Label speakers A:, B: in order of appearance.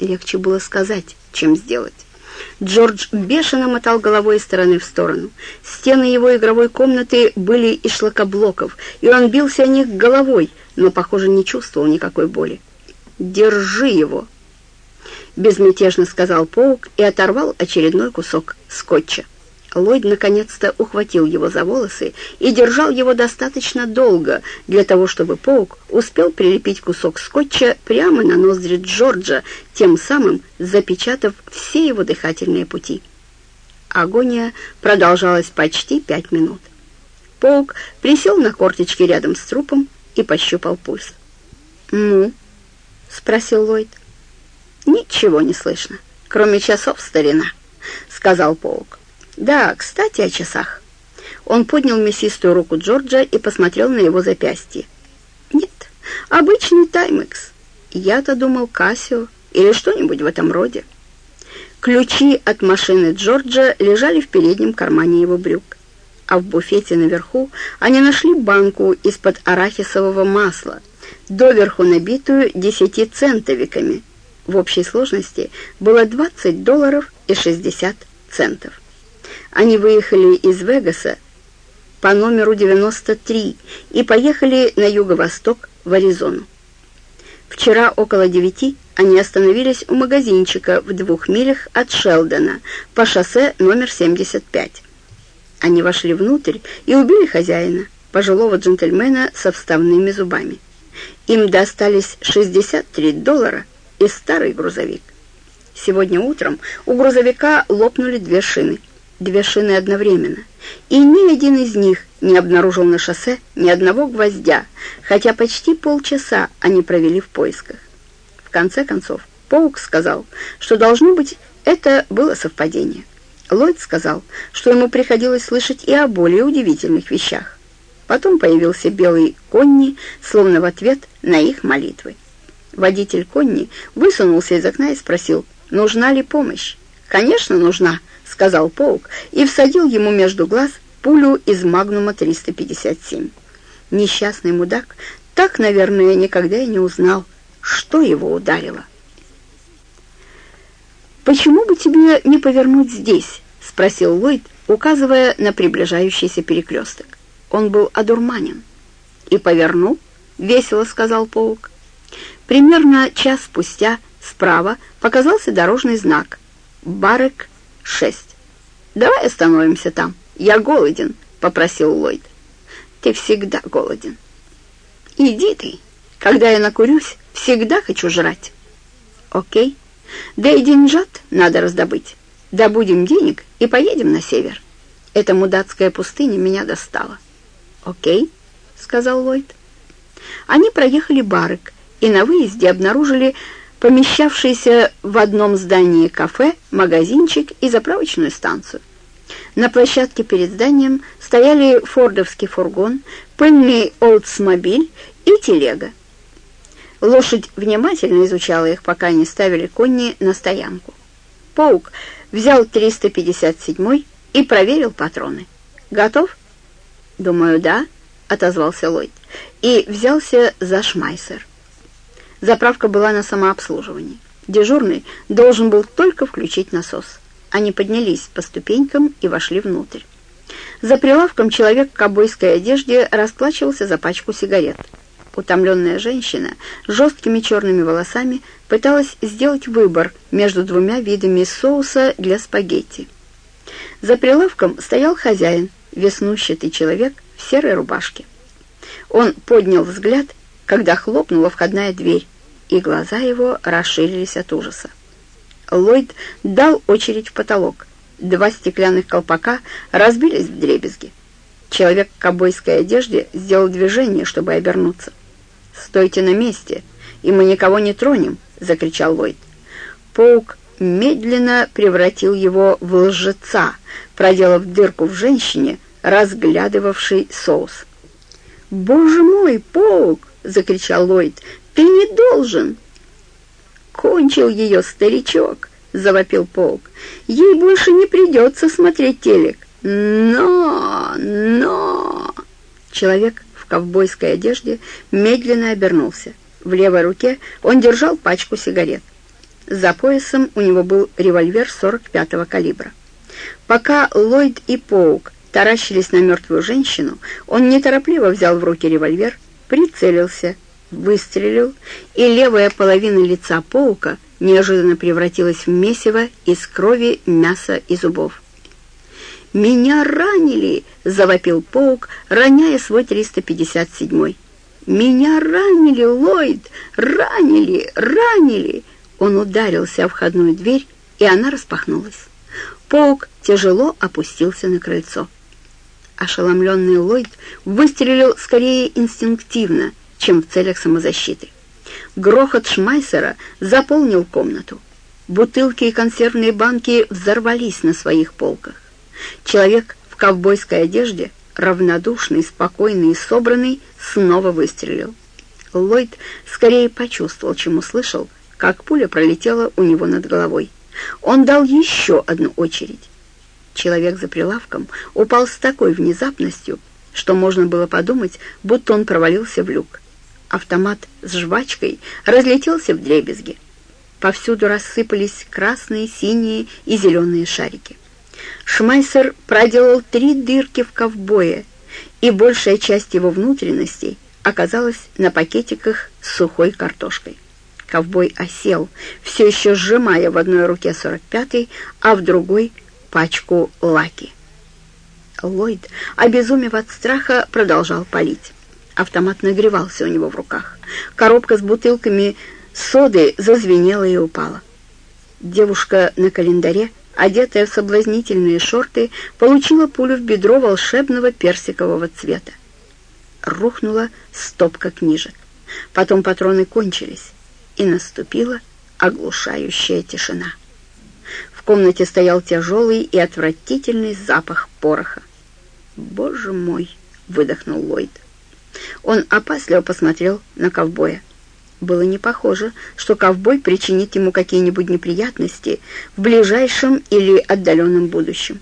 A: Легче было сказать, чем сделать. Джордж бешено мотал головой из стороны в сторону. Стены его игровой комнаты были из шлакоблоков, и он бился о них головой, но, похоже, не чувствовал никакой боли. «Держи его!» — безмятежно сказал паук и оторвал очередной кусок скотча. Ллойд наконец-то ухватил его за волосы и держал его достаточно долго для того, чтобы паук успел прилепить кусок скотча прямо на ноздри Джорджа, тем самым запечатав все его дыхательные пути. Агония продолжалась почти пять минут. Паук присел на корточки рядом с трупом и пощупал пульс. «Ну?» — спросил Ллойд. «Ничего не слышно, кроме часов старина», — сказал Паук. «Да, кстати, о часах». Он поднял мясистую руку Джорджа и посмотрел на его запястье. «Нет, обычный таймекс. Я-то думал Кассио или что-нибудь в этом роде». Ключи от машины Джорджа лежали в переднем кармане его брюк, а в буфете наверху они нашли банку из-под арахисового масла, доверху набитую десятицентовиками. В общей сложности было 20 долларов и 60 центов. Они выехали из Вегаса по номеру 93 и поехали на юго-восток в Аризону. Вчера около девяти они остановились у магазинчика в двух милях от Шелдона по шоссе номер 75. Они вошли внутрь и убили хозяина, пожилого джентльмена со вставными зубами. Им достались 63 доллара и старый грузовик. Сегодня утром у грузовика лопнули две шины – две шины одновременно, и ни один из них не обнаружил на шоссе ни одного гвоздя, хотя почти полчаса они провели в поисках. В конце концов, Паук сказал, что должно быть это было совпадение. Ллойд сказал, что ему приходилось слышать и о более удивительных вещах. Потом появился белый Конни, словно в ответ на их молитвы. Водитель Конни высунулся из окна и спросил, нужна ли помощь. «Конечно, нужна», — сказал Паук и всадил ему между глаз пулю из Магнума 357. Несчастный мудак так, наверное, никогда и не узнал, что его ударило. «Почему бы тебе не повернуть здесь?» — спросил Ллойд, указывая на приближающийся перекресток. Он был одурманен. «И повернул?» — весело сказал Паук. Примерно час спустя справа показался дорожный знак «Барек шесть. «Давай остановимся там. Я голоден», — попросил Ллойд. «Ты всегда голоден». «Иди ты. Когда я накурюсь, всегда хочу жрать». «Окей. Да и деньжат надо раздобыть. Добудем денег и поедем на север. Эта мудацкая пустыня меня достала». «Окей», — сказал Ллойд. Они проехали барок и на выезде обнаружили помещавшийся в одном здании кафе, магазинчик и заправочную станцию. На площадке перед зданием стояли фордовский фургон, пыльный олдсмобиль и телега. Лошадь внимательно изучала их, пока не ставили кони на стоянку. Паук взял 357 и проверил патроны. «Готов?» «Думаю, да», — отозвался Ллойд, и взялся за шмайсер. Заправка была на самообслуживании. Дежурный должен был только включить насос. Они поднялись по ступенькам и вошли внутрь. За прилавком человек в кобойской одежде расплачивался за пачку сигарет. Утомленная женщина с жесткими черными волосами пыталась сделать выбор между двумя видами соуса для спагетти. За прилавком стоял хозяин, веснущатый человек в серой рубашке. Он поднял взгляд, когда хлопнула входная дверь, и глаза его расширились от ужаса. Ллойд дал очередь в потолок. Два стеклянных колпака разбились в дребезги. Человек в ковбойской одежде сделал движение, чтобы обернуться. «Стойте на месте, и мы никого не тронем!» — закричал Ллойд. Паук медленно превратил его в лжеца, проделав дырку в женщине, разглядывавшей соус. «Боже мой, Паук!» — закричал Ллойд. Ты не должен!» «Кончил ее старичок!» — завопил Полк. «Ей больше не придется смотреть телек. Но! Но!» Человек в ковбойской одежде медленно обернулся. В левой руке он держал пачку сигарет. За поясом у него был револьвер 45-го калибра. Пока Ллойд и Поук таращились на мертвую женщину, он неторопливо взял в руки револьвер, прицелился, выстрелил, и левая половина лица Поука неожиданно превратилась в месиво из крови, мяса и зубов. «Меня ранили!» — завопил Поук, роняя свой 357-й. «Меня ранили, Ллойд! Ранили! Ранили!» Он ударился о входную дверь, и она распахнулась. Поук тяжело опустился на крыльцо. Ошеломленный Ллойд выстрелил скорее инстинктивно, чем в целях самозащиты. Грохот Шмайсера заполнил комнату. Бутылки и консервные банки взорвались на своих полках. Человек в ковбойской одежде, равнодушный, спокойный и собранный, снова выстрелил. Ллойд скорее почувствовал, чем услышал, как пуля пролетела у него над головой. Он дал еще одну очередь. Человек за прилавком упал с такой внезапностью, что можно было подумать, будто он провалился в люк. Автомат с жвачкой разлетелся в дребезги. Повсюду рассыпались красные, синие и зеленые шарики. Шмайсер проделал три дырки в ковбое, и большая часть его внутренностей оказалась на пакетиках с сухой картошкой. Ковбой осел, все еще сжимая в одной руке 45-й, а в другой — пачку лаки. Ллойд, обезумев от страха, продолжал палить. Автомат нагревался у него в руках. Коробка с бутылками соды зазвенела и упала. Девушка на календаре — одетая в соблазнительные шорты, получила пулю в бедро волшебного персикового цвета. Рухнула стопка книжек. Потом патроны кончились, и наступила оглушающая тишина. В комнате стоял тяжелый и отвратительный запах пороха. «Боже мой!» — выдохнул Ллойд. Он опасливо посмотрел на ковбоя. Было не похоже, что ковбой причинит ему какие-нибудь неприятности в ближайшем или отдаленном будущем.